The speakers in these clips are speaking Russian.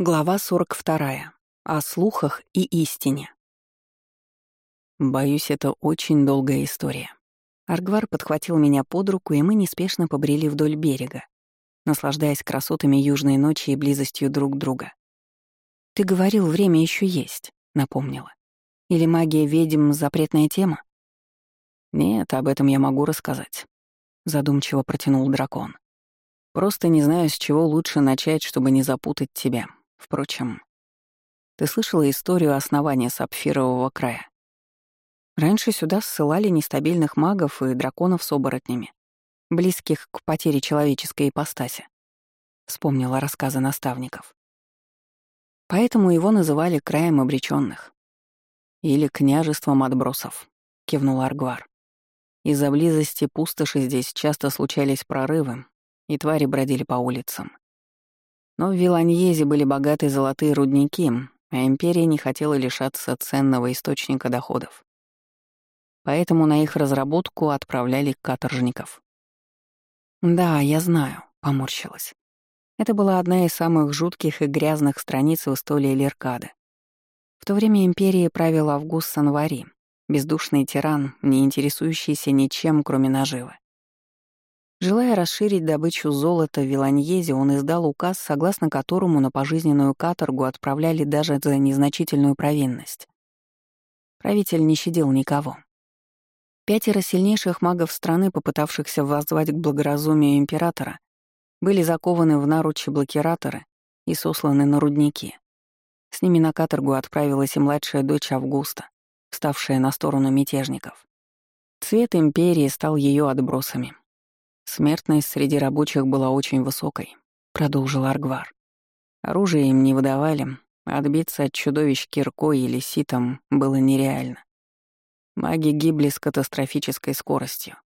Глава 42. О слухах и истине. Боюсь, это очень долгая история. Аргвар подхватил меня под руку, и мы неспешно побрели вдоль берега, наслаждаясь красотами южной ночи и близостью друг друга. «Ты говорил, время еще есть», — напомнила. «Или магия ведьм — запретная тема?» «Нет, об этом я могу рассказать», — задумчиво протянул дракон. «Просто не знаю, с чего лучше начать, чтобы не запутать тебя. Впрочем, ты слышала историю основания Сапфирового края? Раньше сюда ссылали нестабильных магов и драконов с оборотнями, близких к потере человеческой ипостаси. Вспомнила рассказы наставников. Поэтому его называли краем обреченных. Или княжеством отбросов, кивнул Аргвар. Из-за близости пустоши здесь часто случались прорывы, и твари бродили по улицам. Но в Виланьезе были богатые золотые рудники, а империя не хотела лишаться ценного источника доходов. Поэтому на их разработку отправляли каторжников. «Да, я знаю», — поморщилась. Это была одна из самых жутких и грязных страниц в истории Леркады. В то время империей правил Август Санвари, бездушный тиран, не интересующийся ничем, кроме наживы. Желая расширить добычу золота в Виланьезе, он издал указ, согласно которому на пожизненную каторгу отправляли даже за незначительную провинность. Правитель не щадил никого. Пятеро сильнейших магов страны, попытавшихся воззвать к благоразумию императора, были закованы в наручи блокираторы и сосланы на рудники. С ними на каторгу отправилась и младшая дочь Августа, ставшая на сторону мятежников. Цвет империи стал ее отбросами, Смертность среди рабочих была очень высокой, продолжил Аргвар. Оружие им не выдавали, отбиться от чудовищ киркой или ситом было нереально. Маги гибли с катастрофической скоростью.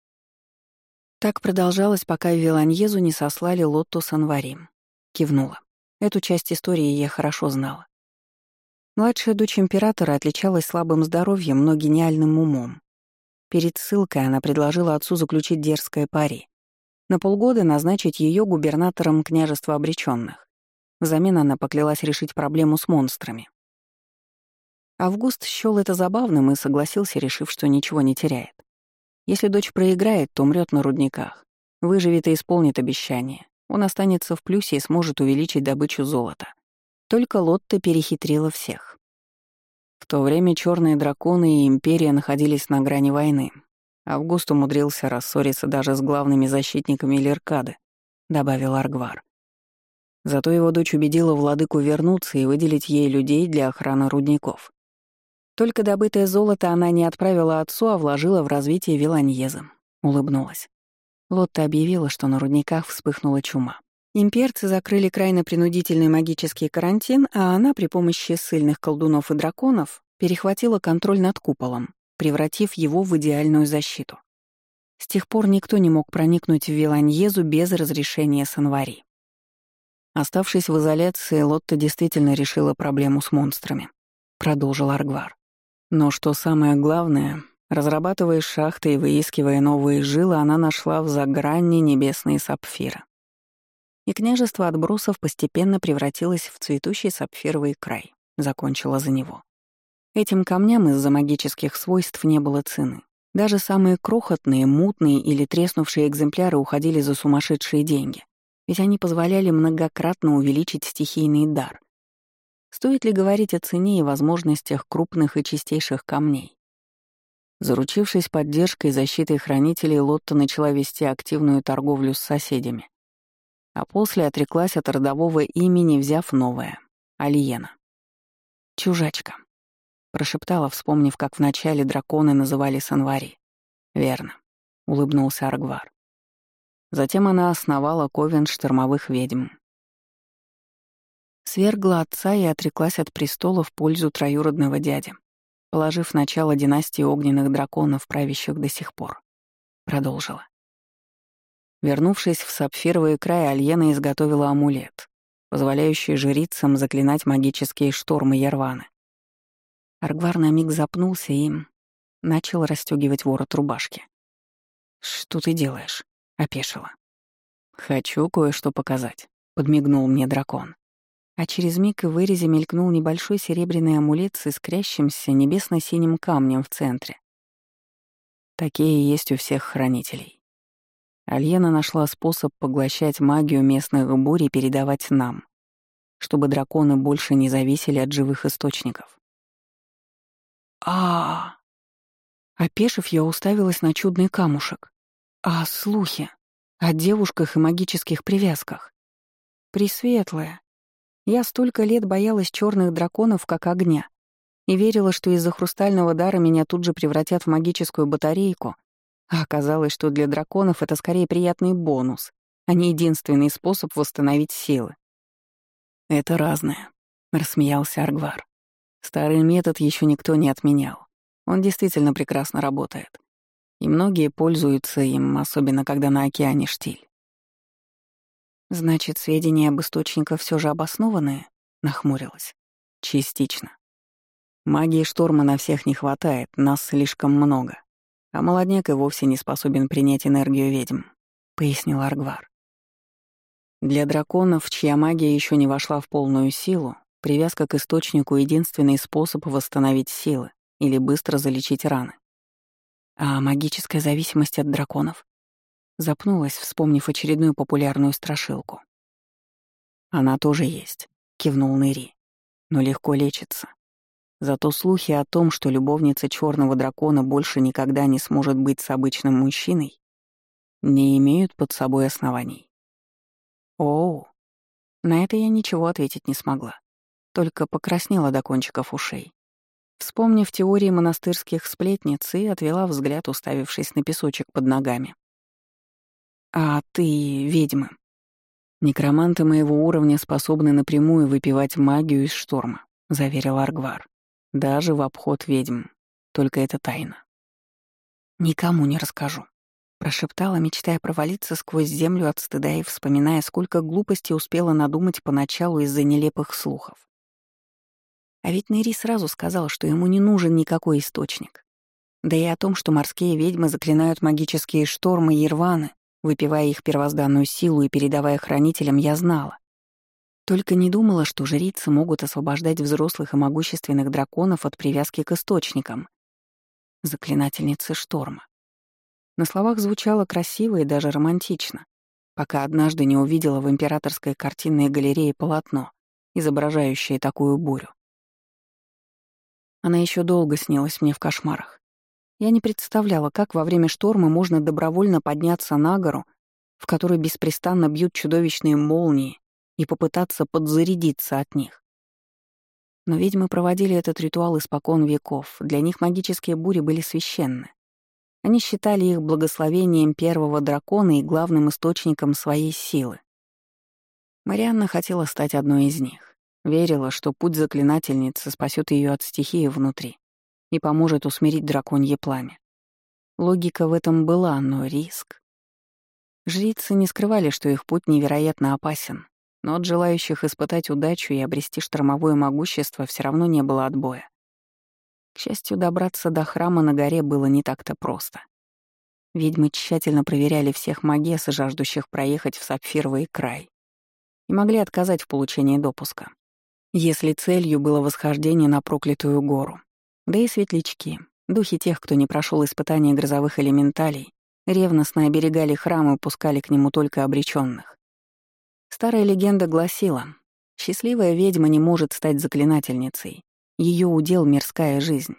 Так продолжалось, пока Виланьезу не сослали Лотту Санварим. Кивнула. Эту часть истории я хорошо знала. Младшая дочь императора отличалась слабым здоровьем, но гениальным умом. Перед ссылкой она предложила отцу заключить дерзкое пари на полгода назначить ее губернатором княжества обреченных. Взамен она поклялась решить проблему с монстрами. Август счёл это забавным и согласился, решив, что ничего не теряет. Если дочь проиграет, то умрет на рудниках. Выживет и исполнит обещание. Он останется в плюсе и сможет увеличить добычу золота. Только Лотта перехитрила всех. В то время черные драконы и империя находились на грани войны, Август умудрился рассориться даже с главными защитниками Леркады, добавил Аргвар. Зато его дочь убедила владыку вернуться и выделить ей людей для охраны рудников. Только добытое золото она не отправила отцу, а вложила в развитие Виланьеза. Улыбнулась. Лотта объявила, что на рудниках вспыхнула чума. Имперцы закрыли крайне принудительный магический карантин, а она при помощи сильных колдунов и драконов перехватила контроль над куполом, превратив его в идеальную защиту. С тех пор никто не мог проникнуть в Виланьезу без разрешения Санвари. Оставшись в изоляции, Лотта действительно решила проблему с монстрами, продолжил Аргвар. Но что самое главное, разрабатывая шахты и выискивая новые жилы, она нашла в загранне небесные сапфиры. И княжество отбросов постепенно превратилось в цветущий сапфировый край, закончила за него. Этим камням из-за магических свойств не было цены. Даже самые крохотные, мутные или треснувшие экземпляры уходили за сумасшедшие деньги, ведь они позволяли многократно увеличить стихийный дар. Стоит ли говорить о цене и возможностях крупных и чистейших камней? Заручившись поддержкой и защитой хранителей, Лотта начала вести активную торговлю с соседями. А после отреклась от родового имени, взяв новое — Алиена. Чужачка прошептала, вспомнив, как вначале драконы называли Санвари. «Верно», — улыбнулся Аргвар. Затем она основала ковен штормовых ведьм. Свергла отца и отреклась от престола в пользу троюродного дяди, положив начало династии огненных драконов, правящих до сих пор. Продолжила. Вернувшись в сапфировый край, Альена изготовила амулет, позволяющий жрицам заклинать магические штормы Ярваны. Аргвар на миг запнулся и начал расстегивать ворот рубашки. «Что ты делаешь?» — опешила. «Хочу кое-что показать», — подмигнул мне дракон. а через миг в вырезе мелькнул небольшой серебряный амулет с искрящимся небесно-синим камнем в центре. Такие есть у всех хранителей. Альена нашла способ поглощать магию местных бурь и передавать нам, чтобы драконы больше не зависели от живых источников. А Опешив, я уставилась на чудный камушек. А слухи? О девушках и магических привязках? Пресветлая. Я столько лет боялась черных драконов, как огня, и верила, что из-за хрустального дара меня тут же превратят в магическую батарейку, а оказалось, что для драконов это скорее приятный бонус, а не единственный способ восстановить силы. «Это разное», — рассмеялся Аргвар. «Старый метод еще никто не отменял. Он действительно прекрасно работает. И многие пользуются им, особенно когда на океане штиль. «Значит, сведения об источниках все же обоснованные?» — нахмурилась. «Частично. Магии шторма на всех не хватает, нас слишком много. А молодняк и вовсе не способен принять энергию ведьм», — пояснил Аргвар. Для драконов, чья магия еще не вошла в полную силу, привязка к источнику — единственный способ восстановить силы или быстро залечить раны. А магическая зависимость от драконов? Запнулась, вспомнив очередную популярную страшилку. «Она тоже есть», — кивнул Нэри. «Но легко лечится. Зато слухи о том, что любовница черного дракона больше никогда не сможет быть с обычным мужчиной, не имеют под собой оснований. Оу, на это я ничего ответить не смогла, только покраснела до кончиков ушей. Вспомнив теории монастырских сплетниц и отвела взгляд, уставившись на песочек под ногами. «А ты ведьма. Некроманты моего уровня способны напрямую выпивать магию из шторма», — заверил Аргвар. «Даже в обход ведьм. Только это тайна». «Никому не расскажу», — прошептала, мечтая провалиться сквозь землю от стыда и вспоминая, сколько глупостей успела надумать поначалу из-за нелепых слухов. А ведь Нэри сразу сказал, что ему не нужен никакой источник. Да и о том, что морские ведьмы заклинают магические штормы и рваны, Выпивая их первозданную силу и передавая хранителям, я знала. Только не думала, что жрицы могут освобождать взрослых и могущественных драконов от привязки к источникам. Заклинательницы шторма. На словах звучало красиво и даже романтично, пока однажды не увидела в императорской картинной галерее полотно, изображающее такую бурю. Она еще долго снилась мне в кошмарах. Я не представляла, как во время шторма можно добровольно подняться на гору, в которой беспрестанно бьют чудовищные молнии, и попытаться подзарядиться от них. Но ведьмы проводили этот ритуал испокон веков, для них магические бури были священны. Они считали их благословением первого дракона и главным источником своей силы. Марианна хотела стать одной из них. Верила, что путь заклинательницы спасет ее от стихии внутри и поможет усмирить драконье пламя. Логика в этом была, но риск. Жрицы не скрывали, что их путь невероятно опасен, но от желающих испытать удачу и обрести штормовое могущество все равно не было отбоя. К счастью, добраться до храма на горе было не так-то просто. Ведьмы тщательно проверяли всех магес, жаждущих проехать в сапфировый край, и могли отказать в получении допуска, если целью было восхождение на проклятую гору. Да и светлячки, духи тех, кто не прошел испытания грозовых элементалей, ревностно оберегали храм и пускали к нему только обреченных. Старая легенда гласила, счастливая ведьма не может стать заклинательницей, ее удел — мирская жизнь.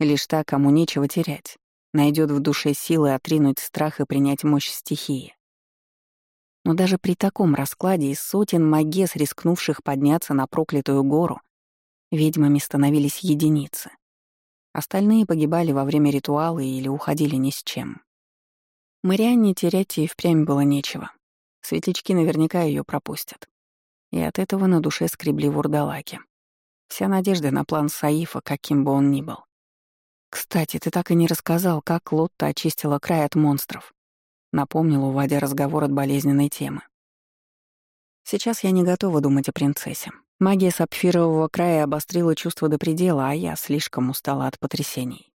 Лишь та, кому нечего терять, найдет в душе силы отринуть страх и принять мощь стихии. Но даже при таком раскладе из сотен магес, рискнувших подняться на проклятую гору, ведьмами становились единицы — Остальные погибали во время ритуала или уходили ни с чем. Марианне терять и впрямь было нечего. Светлячки наверняка ее пропустят. И от этого на душе скребли вурдалаки. Вся надежда на план Саифа, каким бы он ни был. «Кстати, ты так и не рассказал, как Лотта очистила край от монстров», — напомнил, уводя разговор от болезненной темы. «Сейчас я не готова думать о принцессе. Магия сапфирового края обострила чувство до предела, а я слишком устала от потрясений.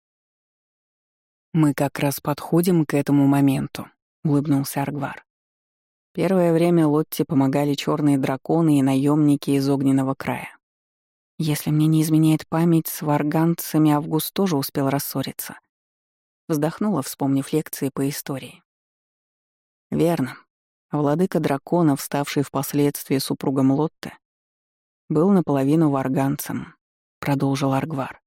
«Мы как раз подходим к этому моменту», — улыбнулся Аргвар. Первое время Лотте помогали черные драконы и наемники из огненного края. Если мне не изменяет память, с варганцами Август тоже успел рассориться. Вздохнула, вспомнив лекции по истории. Верно. Владыка драконов, ставший впоследствии супругом Лотте, был наполовину варганцем, продолжил Аргвар.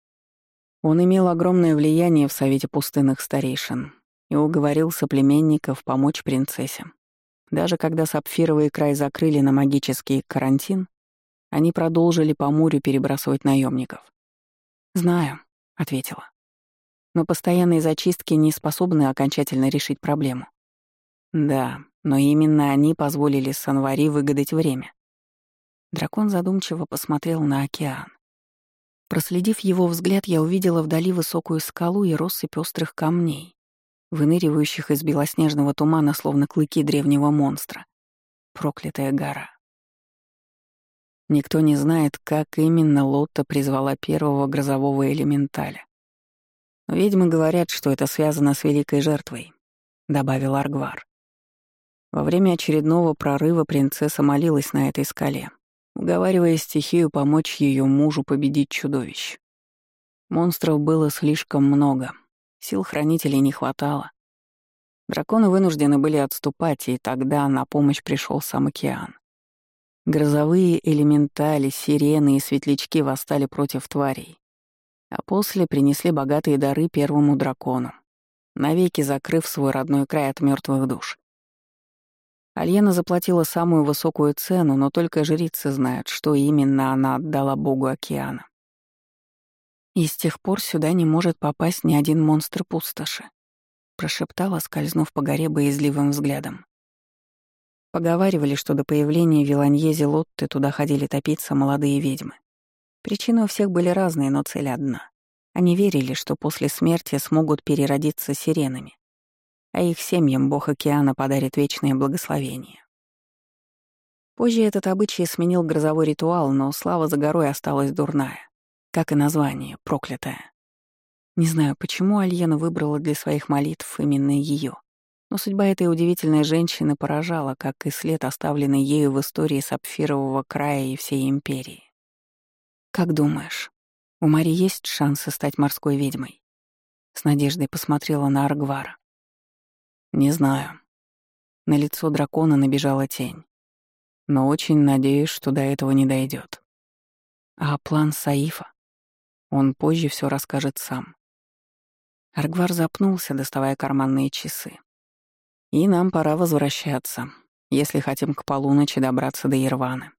Он имел огромное влияние в Совете пустынных старейшин и уговорил соплеменников помочь принцессе. Даже когда Сапфировый край закрыли на магический карантин, они продолжили по морю перебрасывать наемников. «Знаю», — ответила. «Но постоянные зачистки не способны окончательно решить проблему». «Да, но именно они позволили Санвари выгадать время». Дракон задумчиво посмотрел на океан. Проследив его взгляд, я увидела вдали высокую скалу и россыпь острых камней, выныривающих из белоснежного тумана, словно клыки древнего монстра. Проклятая гора. Никто не знает, как именно Лотта призвала первого грозового элементаля. Ведьмы говорят, что это связано с великой жертвой, — добавил Аргвар. Во время очередного прорыва принцесса молилась на этой скале, уговаривая стихию помочь ее мужу победить чудовищ. Монстров было слишком много, сил хранителей не хватало. Драконы вынуждены были отступать, и тогда на помощь пришел сам океан. Грозовые элементали, сирены и светлячки восстали против тварей, а после принесли богатые дары первому дракону, навеки закрыв свой родной край от мертвых душ. Альена заплатила самую высокую цену, но только жрицы знают, что именно она отдала богу океана. «И с тех пор сюда не может попасть ни один монстр пустоши», прошептала, скользнув по горе боязливым взглядом. Поговаривали, что до появления Виланьези Лотты туда ходили топиться молодые ведьмы. Причины у всех были разные, но цель одна. Они верили, что после смерти смогут переродиться сиренами, а их семьям бог океана подарит вечное благословение. Позже этот обычай сменил грозовой ритуал, но слава за горой осталась дурная, как и название — проклятая. Не знаю, почему Альена выбрала для своих молитв именно ее. Но судьба этой удивительной женщины поражала, как и след, оставленный ею в истории Сапфирового края и всей империи. «Как думаешь, у Мари есть шансы стать морской ведьмой?» С надеждой посмотрела на Аргвара. «Не знаю». На лицо дракона набежала тень. Но очень надеюсь, что до этого не дойдет. А план Саифа? Он позже все расскажет сам. Аргвар запнулся, доставая карманные часы. И нам пора возвращаться, если хотим к полуночи добраться до Ирваны.